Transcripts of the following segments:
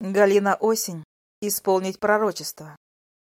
Галина Осень. Исполнить пророчество.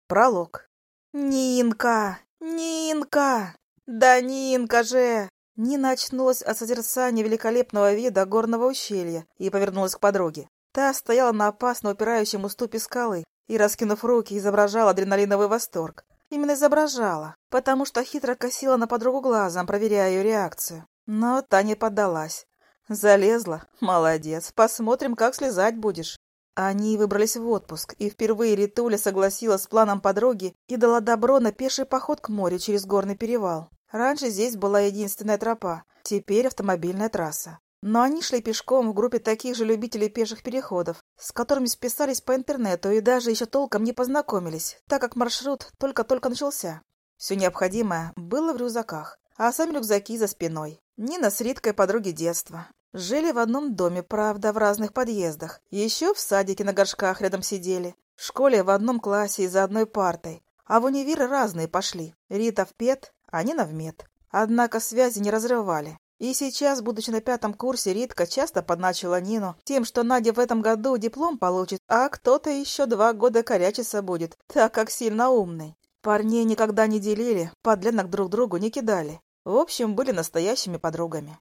Пролог. «Нинка! Нинка! Да Нинка же!» Нина очнулась от созерцания великолепного вида горного ущелья и повернулась к подруге. Та стояла на опасно упирающем уступе скалы и, раскинув руки, изображала адреналиновый восторг. Именно изображала, потому что хитро косила на подругу глазом, проверяя ее реакцию. Но та не поддалась. Залезла? Молодец. Посмотрим, как слезать будешь. Они выбрались в отпуск, и впервые Ритуля согласилась с планом подруги и дала добро на пеший поход к морю через горный перевал. Раньше здесь была единственная тропа, теперь автомобильная трасса. Но они шли пешком в группе таких же любителей пеших переходов, с которыми списались по интернету и даже еще толком не познакомились, так как маршрут только-только начался. Все необходимое было в рюкзаках, а сами рюкзаки за спиной. Нина с Риткой подруги детства. Жили в одном доме, правда, в разных подъездах. Еще в садике на горшках рядом сидели. В школе в одном классе и за одной партой. А в универы разные пошли. Рита в ПЕТ, а Нина в МЕД. Однако связи не разрывали. И сейчас, будучи на пятом курсе, Ритка часто подначила Нину тем, что Надя в этом году диплом получит, а кто-то еще два года корячиться будет, так как сильно умный. Парней никогда не делили, подлянок друг другу не кидали. В общем, были настоящими подругами.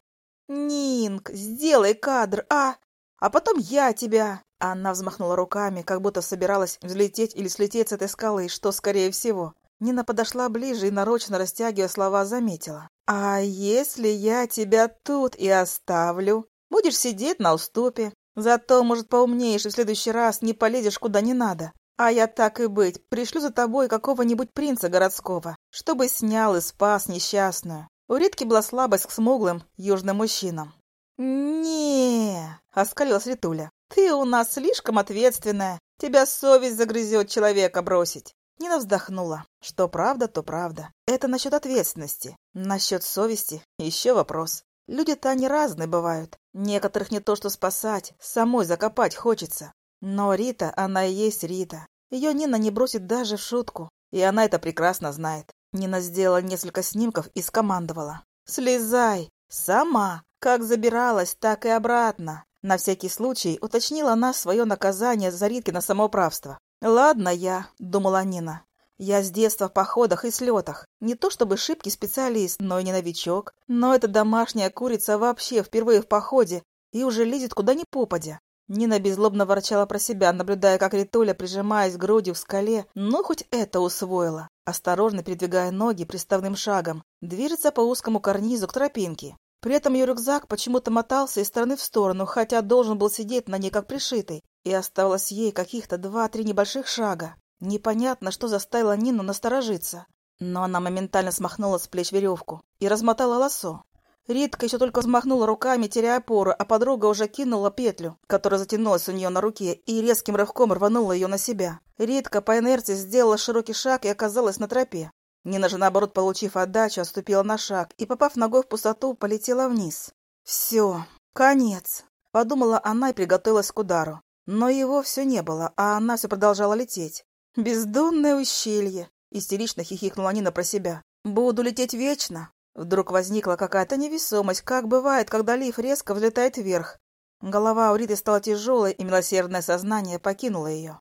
«Нинк, сделай кадр, а! А потом я тебя!» Она взмахнула руками, как будто собиралась взлететь или слететь с этой скалы, что скорее всего. Нина подошла ближе и, нарочно растягивая слова, заметила. «А если я тебя тут и оставлю? Будешь сидеть на уступе. Зато, может, поумнеешь и в следующий раз не полезешь куда не надо. А я так и быть, пришлю за тобой какого-нибудь принца городского, чтобы снял и спас несчастную. У Ритки была слабость к смуглым южным мужчинам. не оскалилась Ритуля. «Ты у нас слишком ответственная. Тебя совесть загрызет человека бросить». Нина вздохнула. Что правда, то правда. Это насчет ответственности. Насчет совести еще вопрос. Люди-то они разные бывают. Некоторых не то что спасать, самой закопать хочется. Но Рита, она и есть Рита. Ее Нина не бросит даже в шутку. И она это прекрасно знает. Нина сделала несколько снимков и скомандовала. «Слезай! Сама! Как забиралась, так и обратно!» На всякий случай уточнила она свое наказание за Риткино самоуправство. «Ладно я», — думала Нина. «Я с детства в походах и слетах. Не то чтобы шибкий специалист, но и не новичок. Но эта домашняя курица вообще впервые в походе и уже лезет куда ни попадя. Нина беззлобно ворчала про себя, наблюдая, как Ритуля, прижимаясь грудью в скале, ну хоть это усвоила. Осторожно передвигая ноги приставным шагом, движется по узкому карнизу к тропинке. При этом ее рюкзак почему-то мотался из стороны в сторону, хотя должен был сидеть на ней как пришитый, и оставалось ей каких-то два-три небольших шага. Непонятно, что заставило Нину насторожиться. Но она моментально смахнула с плеч веревку и размотала лосо. Ритка еще только взмахнула руками, теряя опору, а подруга уже кинула петлю, которая затянулась у нее на руке, и резким рывком рванула ее на себя. Ритка по инерции сделала широкий шаг и оказалась на тропе. Нина же, наоборот, получив отдачу, отступила на шаг и, попав ногой в пустоту, полетела вниз. «Все, конец», — подумала она и приготовилась к удару. Но его все не было, а она все продолжала лететь. «Бездонное ущелье!» — истерично хихикнула Нина про себя. «Буду лететь вечно!» Вдруг возникла какая-то невесомость, как бывает, когда лиф резко взлетает вверх. Голова у Риты стала тяжелой, и милосердное сознание покинуло ее.